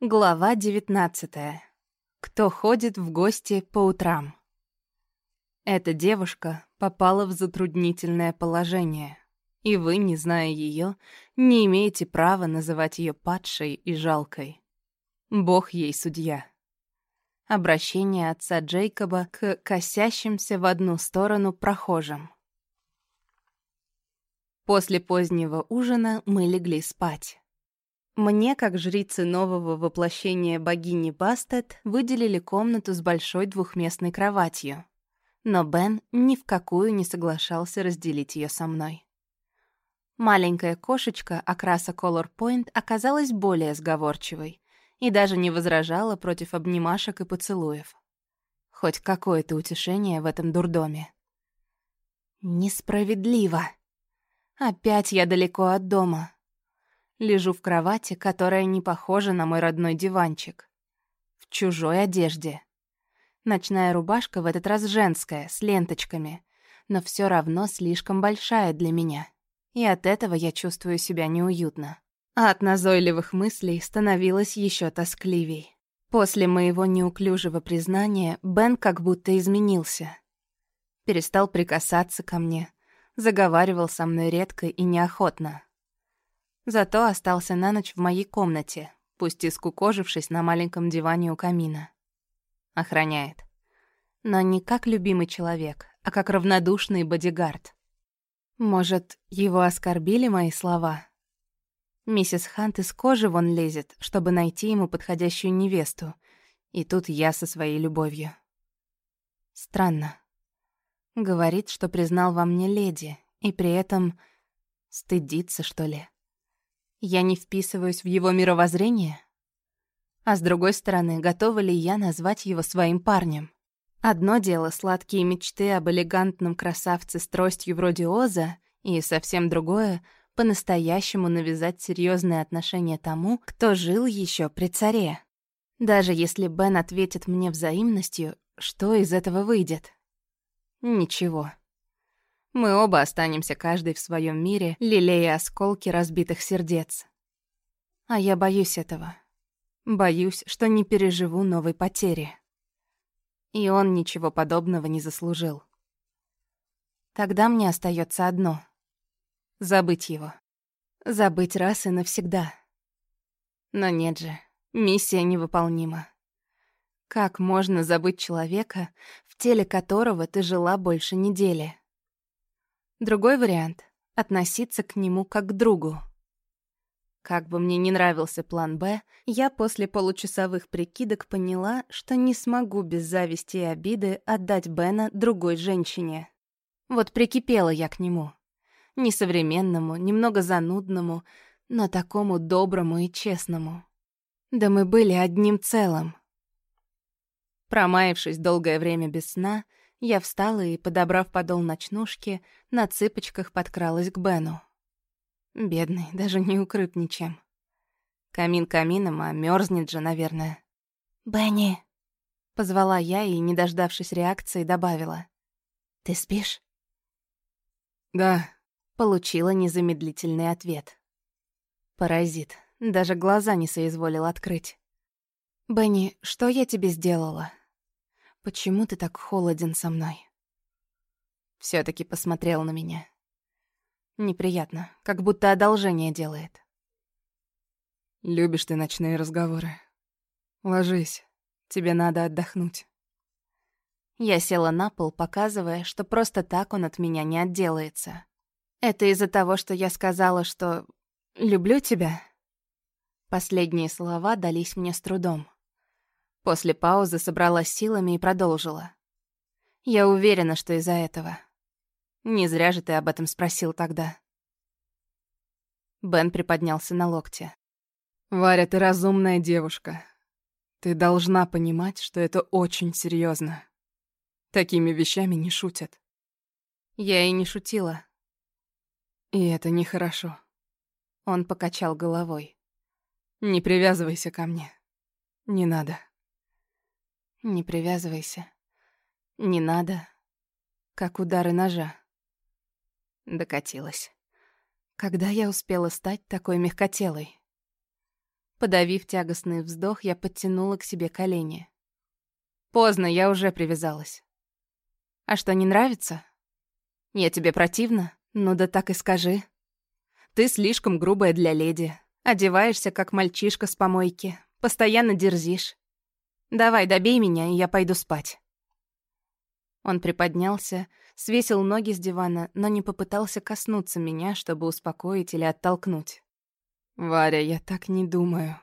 Глава 19. Кто ходит в гости по утрам? Эта девушка попала в затруднительное положение, и вы, не зная ее, не имеете права называть ее падшей и жалкой. Бог ей судья. Обращение отца Джейкоба к косящимся в одну сторону прохожим. После позднего ужина мы легли спать. Мне, как жрице нового воплощения богини Бастет, выделили комнату с большой двухместной кроватью. Но Бен ни в какую не соглашался разделить ее со мной. Маленькая кошечка окраса Color Point оказалась более сговорчивой и даже не возражала против обнимашек и поцелуев. Хоть какое-то утешение в этом дурдоме. Несправедливо. Опять я далеко от дома. Лежу в кровати, которая не похожа на мой родной диванчик. В чужой одежде. Ночная рубашка в этот раз женская, с ленточками, но все равно слишком большая для меня. И от этого я чувствую себя неуютно. А от назойливых мыслей становилось еще тоскливей. После моего неуклюжего признания Бен как будто изменился. Перестал прикасаться ко мне, заговаривал со мной редко и неохотно. Зато остался на ночь в моей комнате, пусть и скукожившись на маленьком диване у камина. Охраняет. Но не как любимый человек, а как равнодушный бодигард. Может, его оскорбили мои слова? Миссис Хант из кожи вон лезет, чтобы найти ему подходящую невесту. И тут я со своей любовью. Странно. Говорит, что признал во мне леди, и при этом стыдится, что ли. Я не вписываюсь в его мировоззрение? А с другой стороны, готова ли я назвать его своим парнем? Одно дело — сладкие мечты об элегантном красавце с тростью вроде Оза, и совсем другое — по-настоящему навязать серьезные отношения тому, кто жил еще при царе. Даже если Бен ответит мне взаимностью, что из этого выйдет? Ничего. Мы оба останемся каждый в своем мире, лелея осколки разбитых сердец. А я боюсь этого. Боюсь, что не переживу новой потери. И он ничего подобного не заслужил. Тогда мне остается одно — забыть его. Забыть раз и навсегда. Но нет же, миссия невыполнима. Как можно забыть человека, в теле которого ты жила больше недели? Другой вариант — относиться к нему как к другу. Как бы мне не нравился план «Б», я после получасовых прикидок поняла, что не смогу без зависти и обиды отдать Бена другой женщине. Вот прикипела я к нему. Несовременному, немного занудному, но такому доброму и честному. Да мы были одним целым. Промаявшись долгое время без сна, я встала и, подобрав подол ночнушки, на цыпочках подкралась к Бену. Бедный, даже не укрыт ничем. Камин камином, а мерзнет же, наверное. «Бенни!» — позвала я и, не дождавшись реакции, добавила. «Ты спишь?» «Да», — получила незамедлительный ответ. Паразит, даже глаза не соизволил открыть. «Бенни, что я тебе сделала?» Почему ты так холоден со мной?» все таки посмотрел на меня. Неприятно, как будто одолжение делает. «Любишь ты ночные разговоры. Ложись, тебе надо отдохнуть». Я села на пол, показывая, что просто так он от меня не отделается. Это из-за того, что я сказала, что «люблю тебя». Последние слова дались мне с трудом. После паузы собралась силами и продолжила. «Я уверена, что из-за этого. Не зря же ты об этом спросил тогда». Бен приподнялся на локте. «Варя, ты разумная девушка. Ты должна понимать, что это очень серьезно. Такими вещами не шутят». Я и не шутила. И это нехорошо. Он покачал головой. Не привязывайся ко мне. Не надо. Не привязывайся. Не надо. Как удары ножа. Докатилась. Когда я успела стать такой мягкотелой? Подавив тягостный вздох, я подтянула к себе колени. Поздно, я уже привязалась. А что, не нравится? Я тебе противна? Ну да так и скажи. Ты слишком грубая для леди. Одеваешься, как мальчишка с помойки. Постоянно дерзишь. Давай, добей меня, и я пойду спать. Он приподнялся, свесил ноги с дивана, но не попытался коснуться меня, чтобы успокоить или оттолкнуть. «Варя, я так не думаю».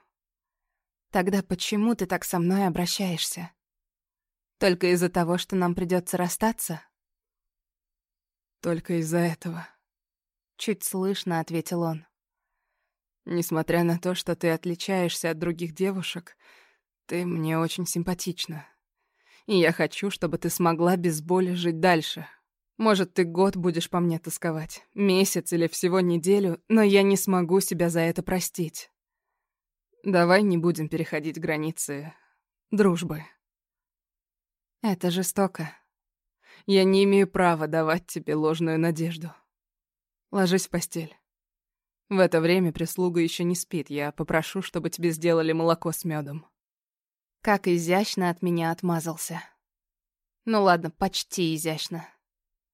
«Тогда почему ты так со мной обращаешься? Только из-за того, что нам придется расстаться?» «Только из-за этого», — чуть слышно ответил он. «Несмотря на то, что ты отличаешься от других девушек, ты мне очень симпатична. И я хочу, чтобы ты смогла без боли жить дальше. Может, ты год будешь по мне тосковать, месяц или всего неделю, но я не смогу себя за это простить. Давай не будем переходить границы дружбы. Это жестоко. Я не имею права давать тебе ложную надежду. Ложись в постель. В это время прислуга еще не спит. Я попрошу, чтобы тебе сделали молоко с медом. Как изящно от меня отмазался. Ну ладно, почти изящно.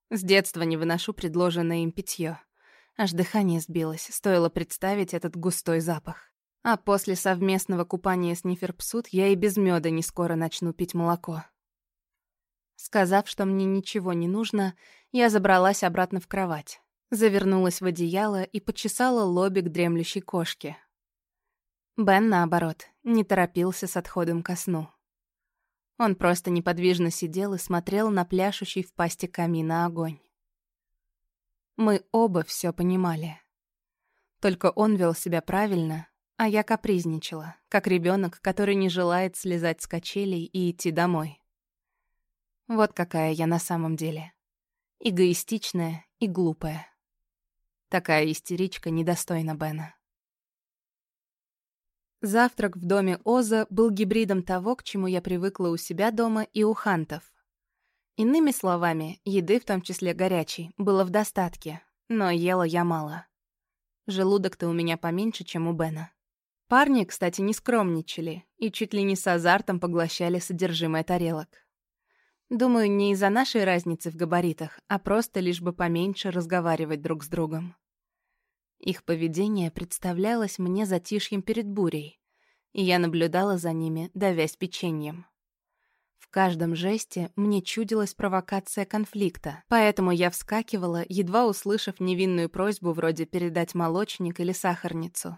С детства не выношу предложенное им питье. Аж дыхание сбилось, стоило представить этот густой запах. А после совместного купания с Ниферпсут я и без меда не скоро начну пить молоко. Сказав, что мне ничего не нужно, я забралась обратно в кровать, завернулась в одеяло и почесала лобик дремлющей кошки, Бен, наоборот, не торопился с отходом ко сну. Он просто неподвижно сидел и смотрел на пляшущий в пасти камина огонь. Мы оба все понимали. Только он вел себя правильно, а я капризничала, как ребенок, который не желает слезать с качелей и идти домой. Вот какая я на самом деле. Эгоистичная и глупая. Такая истеричка недостойна Бена. Завтрак в доме Оза был гибридом того, к чему я привыкла у себя дома и у хантов. Иными словами, еды, в том числе горячей, было в достатке, но ела я мало. Желудок-то у меня поменьше, чем у Бена. Парни, кстати, не скромничали и чуть ли не с азартом поглощали содержимое тарелок. Думаю, не из-за нашей разницы в габаритах, а просто лишь бы поменьше разговаривать друг с другом. Их поведение представлялось мне затишьем перед бурей, и я наблюдала за ними, давясь печеньем. В каждом жесте мне чудилась провокация конфликта, поэтому я вскакивала, едва услышав невинную просьбу вроде передать молочник или сахарницу.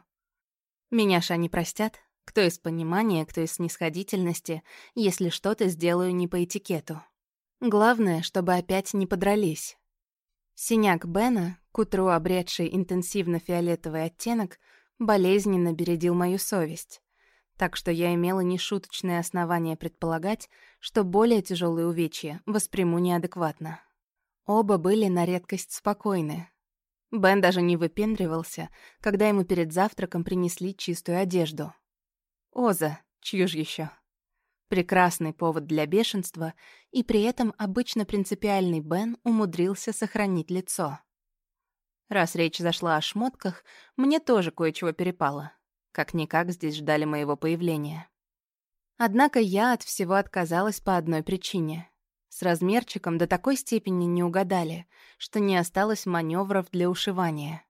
Меня ж они простят, кто из понимания, кто из снисходительности, если что-то сделаю не по этикету. Главное, чтобы опять не подрались. Синяк Бена, к утру обретший интенсивно-фиолетовый оттенок, болезненно бередил мою совесть. Так что я имела нешуточное основание предполагать, что более тяжелые увечья восприму неадекватно. Оба были на редкость спокойны. Бен даже не выпендривался, когда ему перед завтраком принесли чистую одежду. Оза, чью ж еще? Прекрасный повод для бешенства, и при этом обычно принципиальный Бен умудрился сохранить лицо. Раз речь зашла о шмотках, мне тоже кое-чего перепало. Как-никак здесь ждали моего появления. Однако я от всего отказалась по одной причине. С размерчиком до такой степени не угадали, что не осталось маневров для ушивания.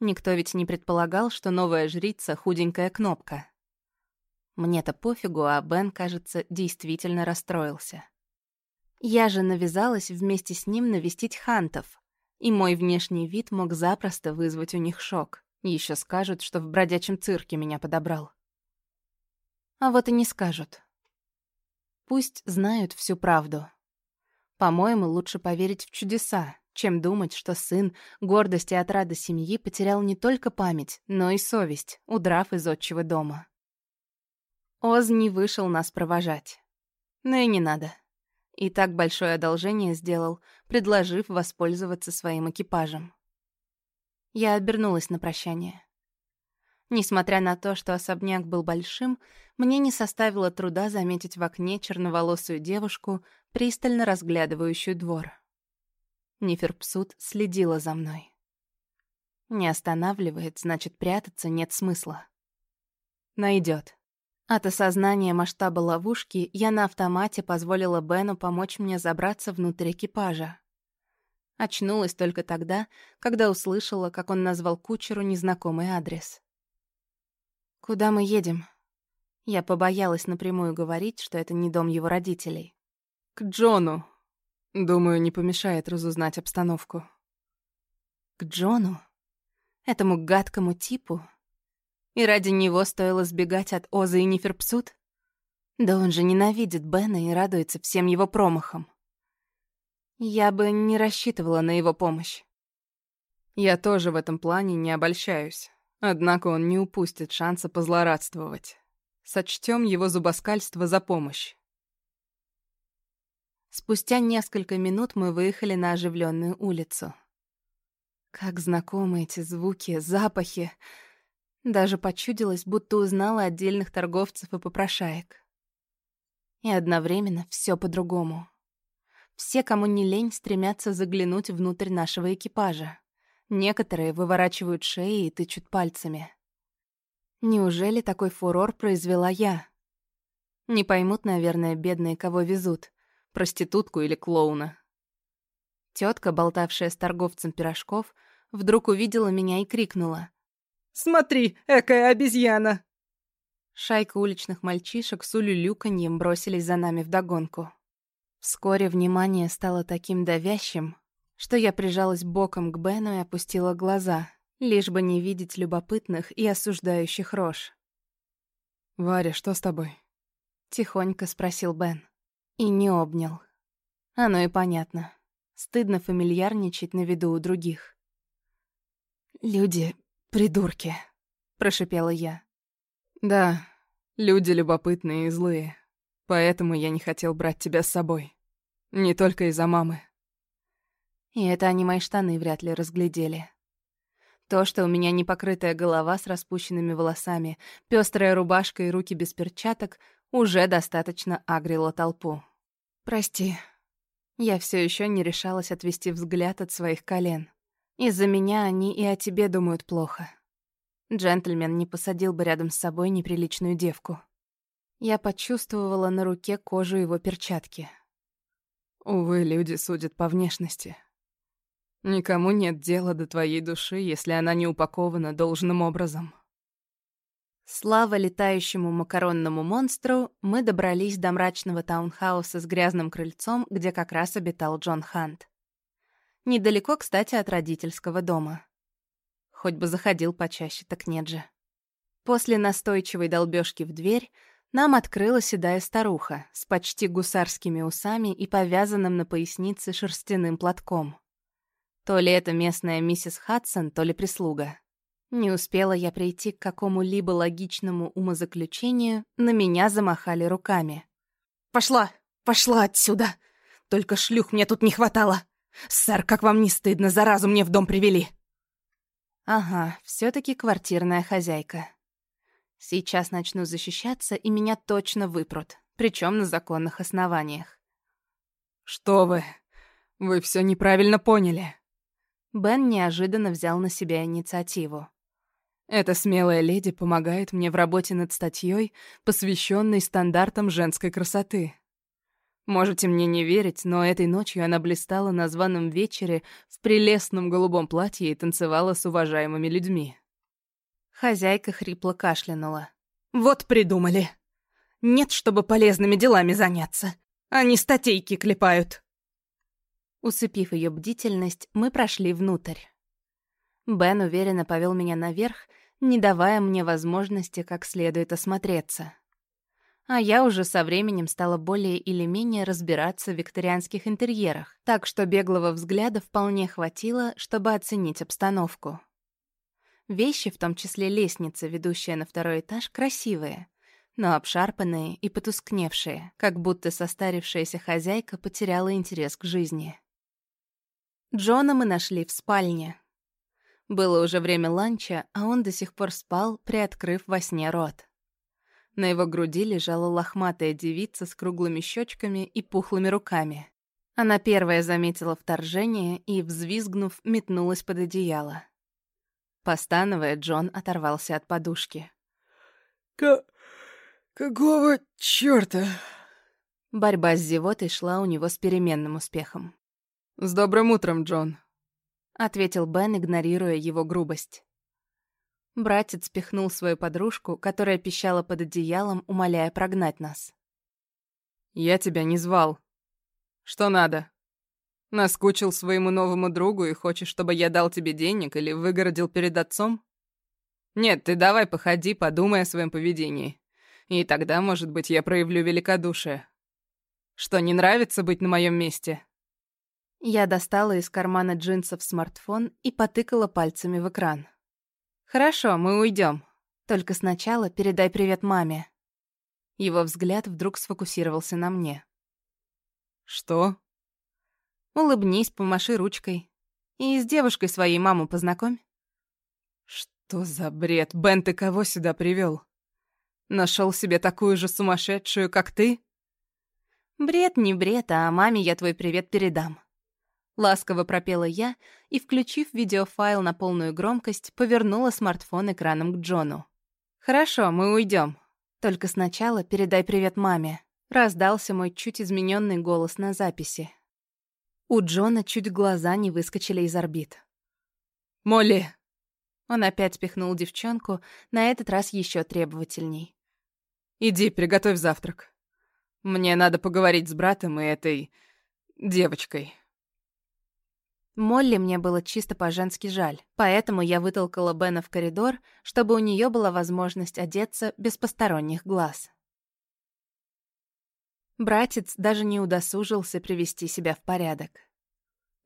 Никто ведь не предполагал, что новая жрица — худенькая кнопка. Мне-то пофигу, а Бен, кажется, действительно расстроился. Я же навязалась вместе с ним навестить хантов, и мой внешний вид мог запросто вызвать у них шок. Еще скажут, что в бродячем цирке меня подобрал. А вот и не скажут. Пусть знают всю правду. По-моему, лучше поверить в чудеса, чем думать, что сын, гордость и отрада семьи потерял не только память, но и совесть, удрав из отчего дома. Оз не вышел нас провожать. Но и не надо. И так большое одолжение сделал, предложив воспользоваться своим экипажем. Я обернулась на прощание. Несмотря на то, что особняк был большим, мне не составило труда заметить в окне черноволосую девушку, пристально разглядывающую двор. Ниферпсут следила за мной. Не останавливает, значит, прятаться нет смысла. найдет. От осознания масштаба ловушки я на автомате позволила Бену помочь мне забраться внутрь экипажа. Очнулась только тогда, когда услышала, как он назвал кучеру незнакомый адрес. «Куда мы едем?» Я побоялась напрямую говорить, что это не дом его родителей. «К Джону. Думаю, не помешает разузнать обстановку». «К Джону? Этому гадкому типу, и ради него стоило сбегать от Озы и Неферпсут? Да он же ненавидит Бена и радуется всем его промахам. Я бы не рассчитывала на его помощь. Я тоже в этом плане не обольщаюсь. Однако он не упустит шанса позлорадствовать. Сочтем его зубоскальство за помощь. Спустя несколько минут мы выехали на оживленную улицу. Как знакомы эти звуки, запахи. Даже почудилось, будто узнала отдельных торговцев и попрошаек. И одновременно все по-другому. Все, кому не лень, стремятся заглянуть внутрь нашего экипажа. Некоторые выворачивают шеи и тычут пальцами. Неужели такой фурор произвела я? Не поймут, наверное, бедные, кого везут. Проститутку или клоуна. Тетка, болтавшая с торговцем пирожков, вдруг увидела меня и крикнула. Смотри, экая обезьяна!» Шайка уличных мальчишек с улюлюканьем бросились за нами вдогонку. Вскоре внимание стало таким давящим, что я прижалась боком к Бену и опустила глаза, лишь бы не видеть любопытных и осуждающих рож. «Варя, что с тобой?» — тихонько спросил Бен. И не обнял. Оно и понятно. Стыдно фамильярничать на виду у других. «Люди «Придурки», — прошипела я. «Да, люди любопытные и злые. Поэтому я не хотел брать тебя с собой. Не только из-за мамы». И это они мои штаны вряд ли разглядели. То, что у меня непокрытая голова с распущенными волосами, пестрая рубашка и руки без перчаток, уже достаточно агрило толпу. «Прости». Я все еще не решалась отвести взгляд от своих колен. Из-за меня они и о тебе думают плохо. Джентльмен не посадил бы рядом с собой неприличную девку. Я почувствовала на руке кожу его перчатки. Увы, люди судят по внешности. Никому нет дела до твоей души, если она не упакована должным образом. Слава летающему макаронному монстру, мы добрались до мрачного таунхауса с грязным крыльцом, где как раз обитал Джон Хант. Недалеко, кстати, от родительского дома. Хоть бы заходил почаще, так нет же. После настойчивой долбёжки в дверь нам открыла седая старуха с почти гусарскими усами и повязанным на пояснице шерстяным платком. То ли это местная миссис Хадсон, то ли прислуга. Не успела я прийти к какому-либо логичному умозаключению, на меня замахали руками. «Пошла! Пошла отсюда! Только шлюх мне тут не хватало!» «Сэр, как вам не стыдно, заразу мне в дом привели!» «Ага, все таки квартирная хозяйка. Сейчас начну защищаться, и меня точно выпрут, причем на законных основаниях». «Что вы? Вы все неправильно поняли». Бен неожиданно взял на себя инициативу. Эта смелая леди помогает мне в работе над статьей, посвященной стандартам женской красоты. Можете мне не верить, но этой ночью она блистала на званом вечере в прелестном голубом платье и танцевала с уважаемыми людьми. Хозяйка хрипло кашлянула. «Вот придумали. Нет, чтобы полезными делами заняться. Они статейки клепают». Усыпив ее бдительность, мы прошли внутрь. Бен уверенно повел меня наверх, не давая мне возможности как следует осмотреться а я уже со временем стала более или менее разбираться в викторианских интерьерах, так что беглого взгляда вполне хватило, чтобы оценить обстановку. Вещи, в том числе лестница, ведущая на второй этаж, красивые, но обшарпанные и потускневшие, как будто состарившаяся хозяйка потеряла интерес к жизни. Джона мы нашли в спальне. Было уже время ланча, а он до сих пор спал, приоткрыв во сне рот. На его груди лежала лохматая девица с круглыми щечками и пухлыми руками. Она первая заметила вторжение и, взвизгнув, метнулась под одеяло. Постановая, Джон оторвался от подушки. К... какого чёрта? Борьба с зевотой шла у него с переменным успехом. «С добрым утром, Джон», — ответил Бен, игнорируя его грубость. Братец пихнул свою подружку, которая пищала под одеялом, умоляя прогнать нас. «Я тебя не звал. Что надо? Наскучил своему новому другу и хочешь, чтобы я дал тебе денег или выгородил перед отцом? Нет, ты давай походи, подумай о своем поведении. И тогда, может быть, я проявлю великодушие. Что, не нравится быть на моем месте?» Я достала из кармана джинсов смартфон и потыкала пальцами в экран. «Хорошо, мы уйдем. Только сначала передай привет маме». Его взгляд вдруг сфокусировался на мне. «Что?» «Улыбнись, помаши ручкой. И с девушкой своей маму познакомь». «Что за бред? Бен, ты кого сюда привел? Нашел себе такую же сумасшедшую, как ты?» «Бред не бред, а маме я твой привет передам. Ласково пропела я и, включив видеофайл на полную громкость, повернула смартфон экраном к Джону. «Хорошо, мы уйдем. Только сначала передай привет маме», — раздался мой чуть измененный голос на записи. У Джона чуть глаза не выскочили из орбит. «Молли!» Он опять пихнул девчонку, на этот раз еще требовательней. «Иди, приготовь завтрак. Мне надо поговорить с братом и этой... девочкой». Молли мне было чисто по-женски жаль, поэтому я вытолкала Бена в коридор, чтобы у нее была возможность одеться без посторонних глаз. Братец даже не удосужился привести себя в порядок.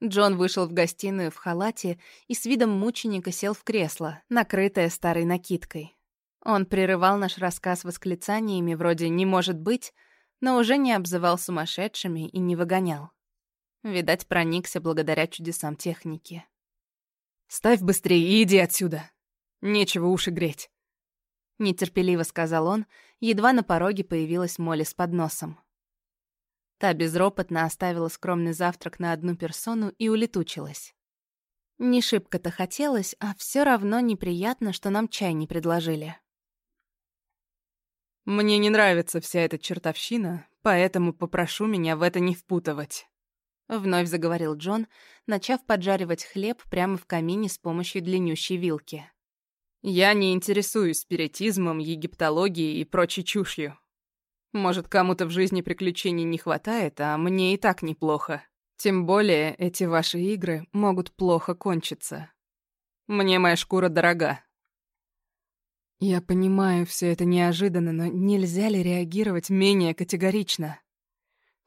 Джон вышел в гостиную в халате и с видом мученика сел в кресло, накрытое старой накидкой. Он прерывал наш рассказ восклицаниями вроде «не может быть», но уже не обзывал сумасшедшими и не выгонял. Видать, проникся благодаря чудесам техники. «Ставь быстрее и иди отсюда. Нечего уши греть», — нетерпеливо сказал он, едва на пороге появилась Молли с подносом. Та безропотно оставила скромный завтрак на одну персону и улетучилась. Не шибко-то хотелось, а все равно неприятно, что нам чай не предложили. «Мне не нравится вся эта чертовщина, поэтому попрошу меня в это не впутывать». Вновь заговорил Джон, начав поджаривать хлеб прямо в камине с помощью длиннющей вилки. «Я не интересуюсь спиритизмом, египтологией и прочей чушью. Может, кому-то в жизни приключений не хватает, а мне и так неплохо. Тем более эти ваши игры могут плохо кончиться. Мне моя шкура дорога». «Я понимаю, все это неожиданно, но нельзя ли реагировать менее категорично?»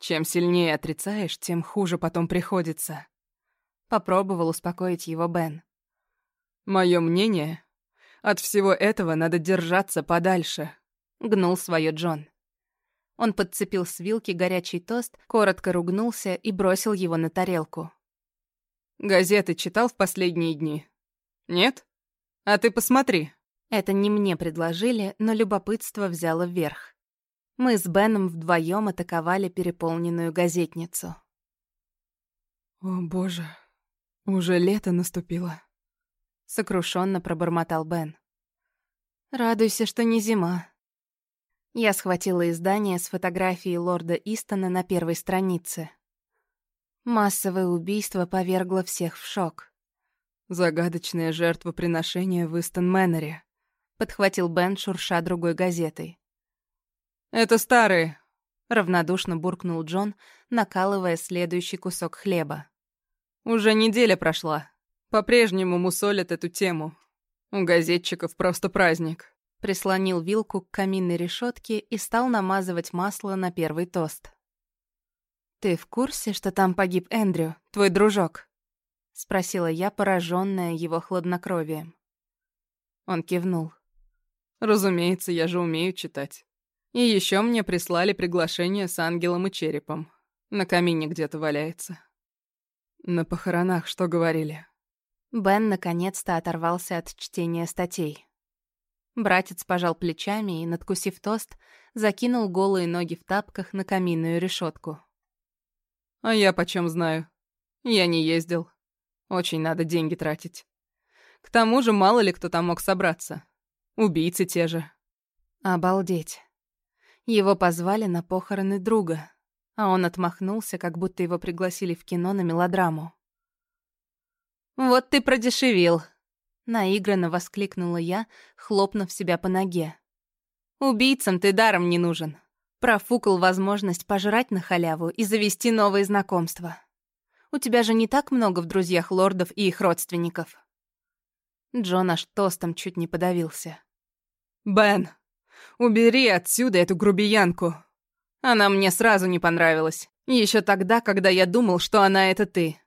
Чем сильнее отрицаешь, тем хуже потом приходится. Попробовал успокоить его Бен. Мое мнение, от всего этого надо держаться подальше. Гнул свое Джон. Он подцепил с вилки горячий тост, коротко ругнулся и бросил его на тарелку. «Газеты читал в последние дни? Нет? А ты посмотри». Это не мне предложили, но любопытство взяло вверх. Мы с Беном вдвоем атаковали переполненную газетницу. «О, боже, уже лето наступило», — сокрушенно пробормотал Бен. «Радуйся, что не зима». Я схватила издание с фотографией лорда Истона на первой странице. Массовое убийство повергло всех в шок. «Загадочное жертвоприношение в Истон-Мэннере», — подхватил Бен, шурша другой газетой. «Это старые», — равнодушно буркнул Джон, накалывая следующий кусок хлеба. «Уже неделя прошла. По-прежнему мусолят эту тему. У газетчиков просто праздник». Прислонил вилку к каминной решетке и стал намазывать масло на первый тост. «Ты в курсе, что там погиб Эндрю, твой дружок?» — спросила я, пораженная его хладнокровием. Он кивнул. «Разумеется, я же умею читать». И еще мне прислали приглашение с ангелом и черепом. На камине где-то валяется. На похоронах что говорили? Бен наконец-то оторвался от чтения статей. Братец пожал плечами и, надкусив тост, закинул голые ноги в тапках на каминную решетку. «А я почем знаю? Я не ездил. Очень надо деньги тратить. К тому же мало ли кто там мог собраться. Убийцы те же. Обалдеть. Его позвали на похороны друга, а он отмахнулся, как будто его пригласили в кино на мелодраму. «Вот ты продешевил!» — наигранно воскликнула я, хлопнув себя по ноге. «Убийцам ты даром не нужен. Профукал возможность пожрать на халяву и завести новые знакомства. У тебя же не так много в друзьях лордов и их родственников». Джон аж тостом чуть не подавился. «Бен, убери отсюда эту грубиянку. Она мне сразу не понравилась. Еще тогда, когда я думал, что она — это ты.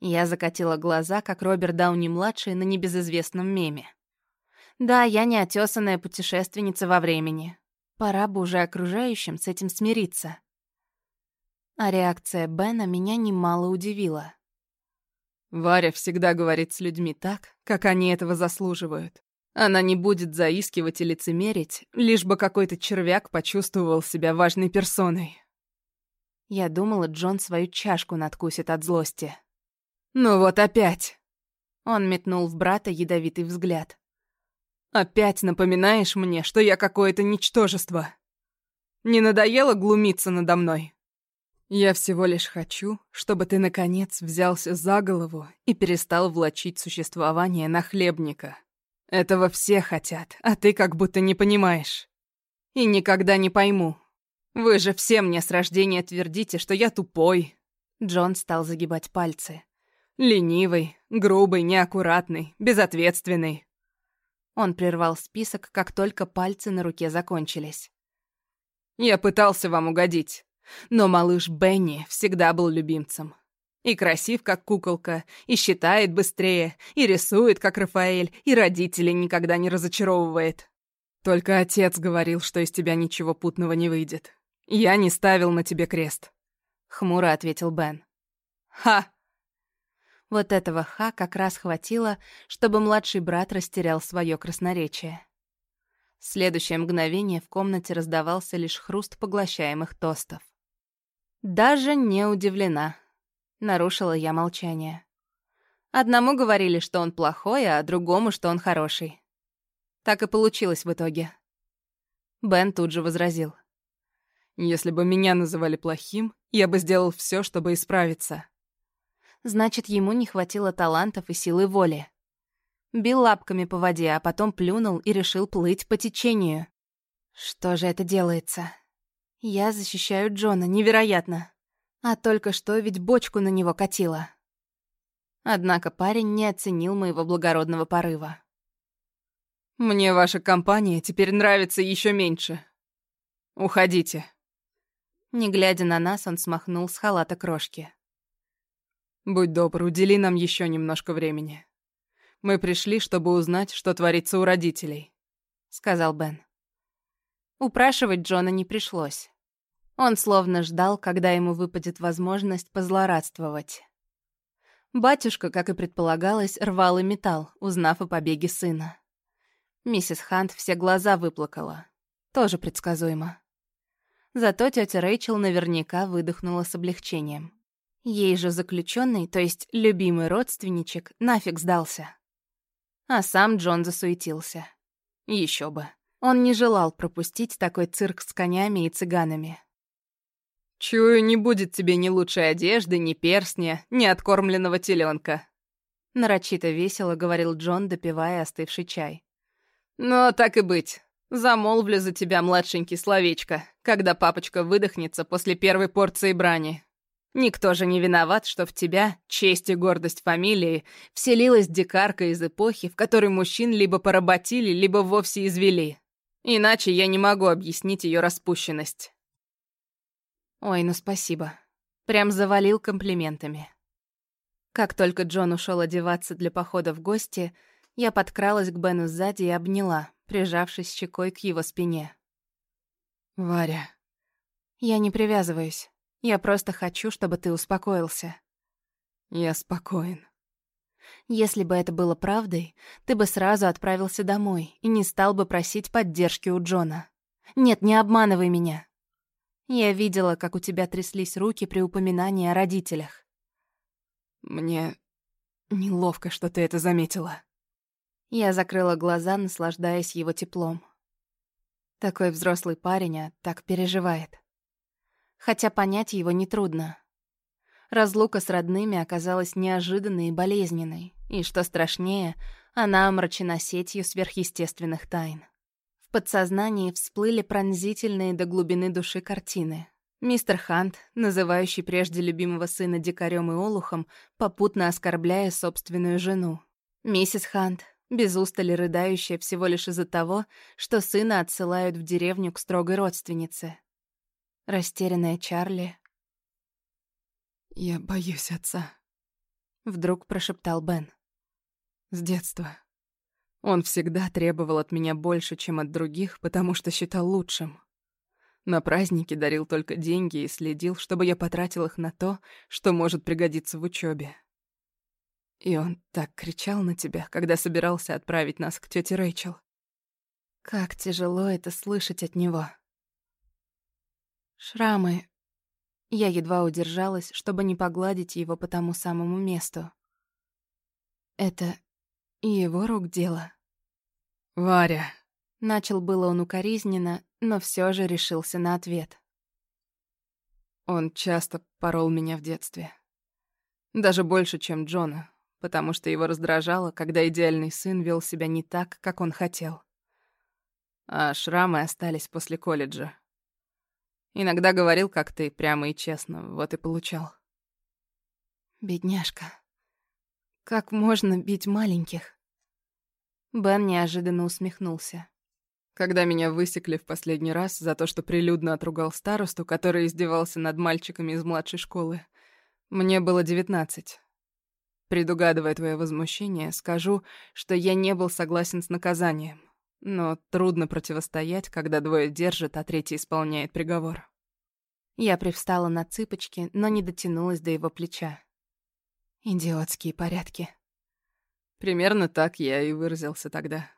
Я закатила глаза, как Роберт Дауни-младший на небезызвестном меме. Да, я неотесанная путешественница во времени. Пора бы уже окружающим с этим смириться. А реакция Бена меня немало удивила. Варя всегда говорит с людьми так, как они этого заслуживают. Она не будет заискивать и лицемерить, лишь бы какой-то червяк почувствовал себя важной персоной. Я думала, Джон свою чашку надкусит от злости. «Ну вот опять!» Он метнул в брата ядовитый взгляд. «Опять напоминаешь мне, что я какое-то ничтожество. Не надоело глумиться надо мной?» «Я всего лишь хочу, чтобы ты, наконец, взялся за голову и перестал влачить существование нахлебника. Этого все хотят, а ты как будто не понимаешь. И никогда не пойму. Вы же все мне с рождения твердите, что я тупой». Джон стал загибать пальцы. Ленивый, грубый, неаккуратный, безответственный. Он прервал список, как только пальцы на руке закончились. Я пытался вам угодить, но малыш Бенни всегда был любимцем. И красив, как куколка, и считает быстрее, и рисует, как Рафаэль, и родителей никогда не разочаровывает. Только отец говорил, что из тебя ничего путного не выйдет. Я не ставил на тебе крест. Хмуро ответил Бен. Ха! Вот этого ха как раз хватило, чтобы младший брат растерял свое красноречие. В следующее мгновение в комнате раздавался лишь хруст поглощаемых тостов. «Даже не удивлена», — нарушила я молчание. Одному говорили, что он плохой, а другому, что он хороший. Так и получилось в итоге. Бен тут же возразил. «Если бы меня называли плохим, я бы сделал все, чтобы исправиться значит, ему не хватило талантов и силы воли. Бил лапками по воде, а потом плюнул и решил плыть по течению. Что же это делается? Я защищаю Джона, невероятно. А только что ведь бочку на него катила. Однако парень не оценил моего благородного порыва. «Мне ваша компания теперь нравится еще меньше. Уходите». Не глядя на нас, он смахнул с халата крошки. «Будь добр, удели нам еще немножко времени. Мы пришли, чтобы узнать, что творится у родителей», — сказал Бен. Упрашивать Джона не пришлось. Он словно ждал, когда ему выпадет возможность позлорадствовать. Батюшка, как и предполагалось, рвал и металл, узнав о побеге сына. Миссис Хант все глаза выплакала. Тоже предсказуемо. Зато тетя Рэйчел наверняка выдохнула с облегчением. Ей же заключенный, то есть любимый родственничек, нафиг сдался. А сам Джон засуетился. Еще бы. Он не желал пропустить такой цирк с конями и цыганами. «Чую, не будет тебе ни лучшей одежды, ни перстня, ни откормленного теленка. Нарочито весело говорил Джон, допивая остывший чай. «Но так и быть. Замолвлю за тебя, младшенький, словечко, когда папочка выдохнется после первой порции брани. Никто же не виноват, что в тебя, честь и гордость фамилии, вселилась дикарка из эпохи, в которой мужчин либо поработили, либо вовсе извели. Иначе я не могу объяснить ее распущенность. Ой, ну спасибо. Прям завалил комплиментами. Как только Джон ушел одеваться для похода в гости, я подкралась к Бену сзади и обняла, прижавшись щекой к его спине. «Варя...» «Я не привязываюсь. Я просто хочу, чтобы ты успокоился. Я спокоен. Если бы это было правдой, ты бы сразу отправился домой и не стал бы просить поддержки у Джона. Нет, не обманывай меня. Я видела, как у тебя тряслись руки при упоминании о родителях. Мне неловко, что ты это заметила. Я закрыла глаза, наслаждаясь его теплом. Такой взрослый парень, а так переживает. Хотя понять его нетрудно. Разлука с родными оказалась неожиданной и болезненной, и, что страшнее, она омрачена сетью сверхъестественных тайн. Подсознании всплыли пронзительные до глубины души картины. Мистер Хант, называющий прежде любимого сына дикарем и олухом, попутно оскорбляя собственную жену. Миссис Хант, без устали рыдающая всего лишь из-за того, что сына отсылают в деревню к строгой родственнице. Растерянная Чарли, «Я боюсь отца», — вдруг прошептал Бен. «С детства. Он всегда требовал от меня больше, чем от других, потому что считал лучшим. На праздники дарил только деньги и следил, чтобы я потратил их на то, что может пригодиться в учебе. И он так кричал на тебя, когда собирался отправить нас к тете Рэйчел. Как тяжело это слышать от него. Шрамы я едва удержалась, чтобы не погладить его по тому самому месту. Это его рук дело. «Варя!» Начал было он укоризненно, но все же решился на ответ. Он часто порол меня в детстве. Даже больше, чем Джона, потому что его раздражало, когда идеальный сын вел себя не так, как он хотел. А шрамы остались после колледжа. Иногда говорил, как ты, прямо и честно, вот и получал. Бедняжка. Как можно бить маленьких? Бен неожиданно усмехнулся. Когда меня высекли в последний раз за то, что прилюдно отругал старосту, который издевался над мальчиками из младшей школы, мне было девятнадцать. Предугадывая твое возмущение, скажу, что я не был согласен с наказанием. Но трудно противостоять, когда двое держат, а третий исполняет приговор. Я привстала на цыпочки, но не дотянулась до его плеча. Идиотские порядки. Примерно так я и выразился тогда.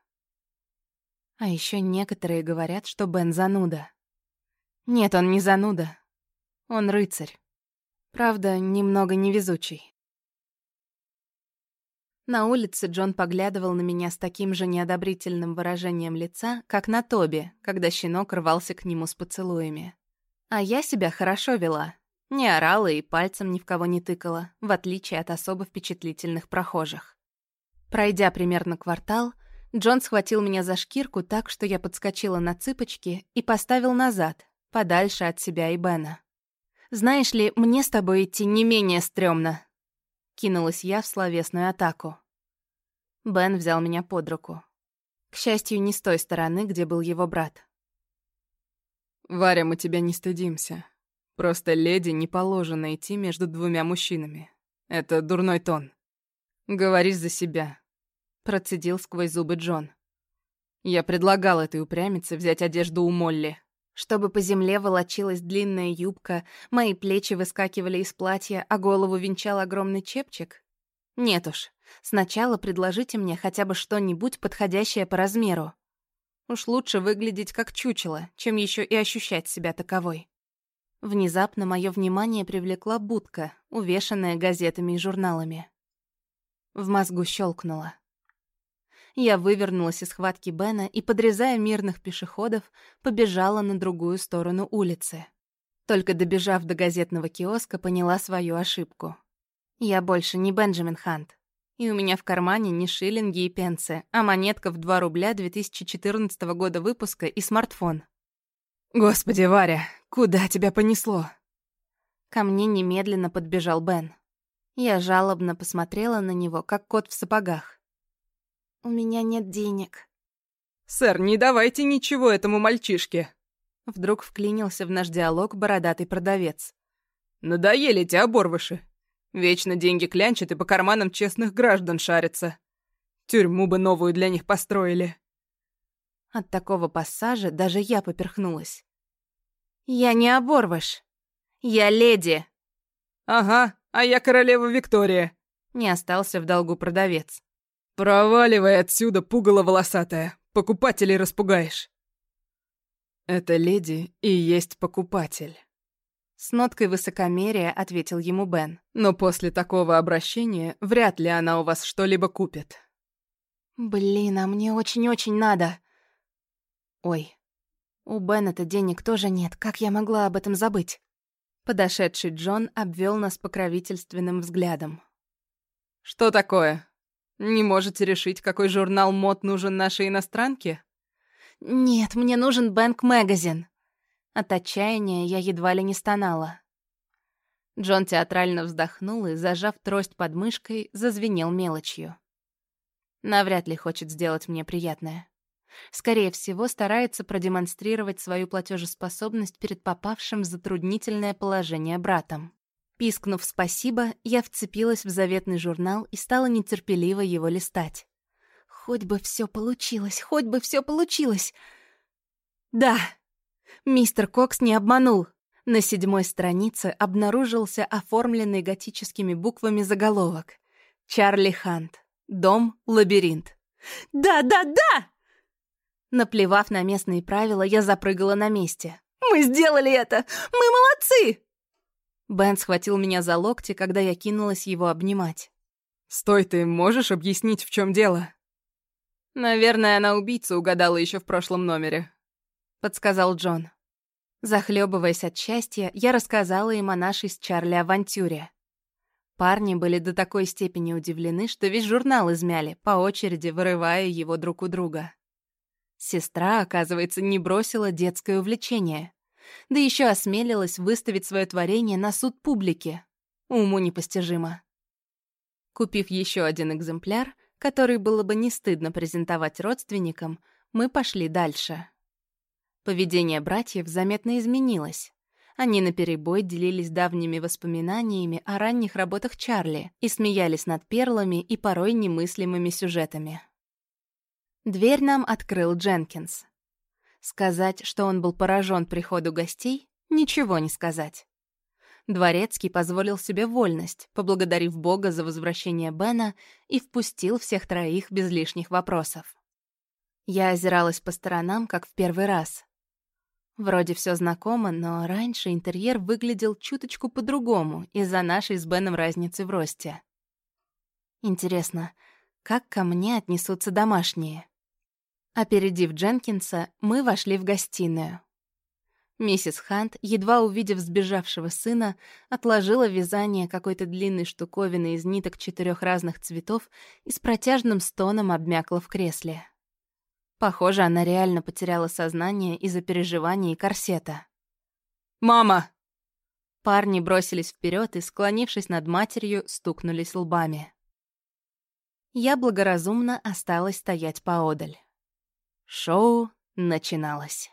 А еще некоторые говорят, что Бен зануда. Нет, он не зануда. Он рыцарь. Правда, немного невезучий. На улице Джон поглядывал на меня с таким же неодобрительным выражением лица, как на Тоби, когда щенок рвался к нему с поцелуями. А я себя хорошо вела. Не орала и пальцем ни в кого не тыкала, в отличие от особо впечатлительных прохожих. Пройдя примерно квартал, Джон схватил меня за шкирку так, что я подскочила на цыпочки и поставил назад, подальше от себя и Бена. «Знаешь ли, мне с тобой идти не менее стрёмно», Кинулась я в словесную атаку. Бен взял меня под руку. К счастью, не с той стороны, где был его брат. «Варя, мы тебя не стыдимся. Просто леди не положено идти между двумя мужчинами. Это дурной тон. Говоришь за себя», — процедил сквозь зубы Джон. «Я предлагал этой упрямице взять одежду у Молли, чтобы по земле волочилась длинная юбка, мои плечи выскакивали из платья, а голову венчал огромный чепчик? Нет уж, сначала предложите мне хотя бы что-нибудь подходящее по размеру. Уж лучше выглядеть как чучело, чем еще и ощущать себя таковой. Внезапно мое внимание привлекла будка, увешанная газетами и журналами. В мозгу щелкнуло. Я вывернулась из схватки Бена и, подрезая мирных пешеходов, побежала на другую сторону улицы. Только добежав до газетного киоска, поняла свою ошибку. Я больше не Бенджамин Хант. И у меня в кармане не шиллинги и пенсы, а монетка в 2 рубля 2014 года выпуска и смартфон. «Господи, Варя, куда тебя понесло?» Ко мне немедленно подбежал Бен. Я жалобно посмотрела на него, как кот в сапогах. «У меня нет денег». «Сэр, не давайте ничего этому мальчишке!» Вдруг вклинился в наш диалог бородатый продавец. «Надоели эти оборвыши. Вечно деньги клянчат и по карманам честных граждан шарятся. Тюрьму бы новую для них построили». От такого пассажа даже я поперхнулась. «Я не оборвыш. Я леди». «Ага, а я королева Виктория», — не остался в долгу продавец. «Проваливай отсюда, пугало волосатая. Покупателей распугаешь». «Это леди и есть покупатель». С ноткой высокомерия ответил ему Бен. «Но после такого обращения вряд ли она у вас что-либо купит». «Блин, а мне очень-очень надо». «Ой». У Беннета денег тоже нет, как я могла об этом забыть? Подошедший Джон обвел нас покровительственным взглядом. «Что такое? Не можете решить, какой журнал мод нужен нашей иностранке?» «Нет, мне нужен Бэнк Мэгазин». От отчаяния я едва ли не стонала. Джон театрально вздохнул и, зажав трость под мышкой, зазвенел мелочью. Навряд ли хочет сделать мне приятное. Скорее всего, старается продемонстрировать свою платежеспособность перед попавшим в затруднительное положение братом. Пискнув «спасибо», я вцепилась в заветный журнал и стала нетерпеливо его листать. Хоть бы все получилось, хоть бы все получилось. Да, мистер Кокс не обманул. На седьмой странице обнаружился оформленный готическими буквами заголовок. «Чарли Хант. Дом, лабиринт». «Да, да, да!» Наплевав на местные правила, я запрыгала на месте. «Мы сделали это! Мы молодцы!» Бен схватил меня за локти, когда я кинулась его обнимать. «Стой, ты можешь объяснить, в чем дело?» «Наверное, она убийцу угадала еще в прошлом номере», — подсказал Джон. Захлебываясь от счастья, я рассказала им о нашей с Чарли авантюре. Парни были до такой степени удивлены, что весь журнал измяли, по очереди вырывая его друг у друга. Сестра, оказывается, не бросила детское увлечение. Да еще осмелилась выставить свое творение на суд публики. Уму непостижимо. Купив еще один экземпляр, который было бы не стыдно презентовать родственникам, мы пошли дальше. Поведение братьев заметно изменилось. Они наперебой делились давними воспоминаниями о ранних работах Чарли и смеялись над перлами и порой немыслимыми сюжетами. Дверь нам открыл Дженкинс. Сказать, что он был поражен приходу гостей, ничего не сказать. Дворецкий позволил себе вольность, поблагодарив Бога за возвращение Бена и впустил всех троих без лишних вопросов. Я озиралась по сторонам, как в первый раз. Вроде все знакомо, но раньше интерьер выглядел чуточку по-другому из-за нашей с Беном разницы в росте. Интересно, как ко мне отнесутся домашние? Опередив Дженкинса, мы вошли в гостиную. Миссис Хант, едва увидев сбежавшего сына, отложила вязание какой-то длинной штуковины из ниток четырех разных цветов и с протяжным стоном обмякла в кресле. Похоже, она реально потеряла сознание из-за переживаний корсета. «Мама!» Парни бросились вперед и, склонившись над матерью, стукнулись лбами. Я благоразумно осталась стоять поодаль. Шоу начиналось.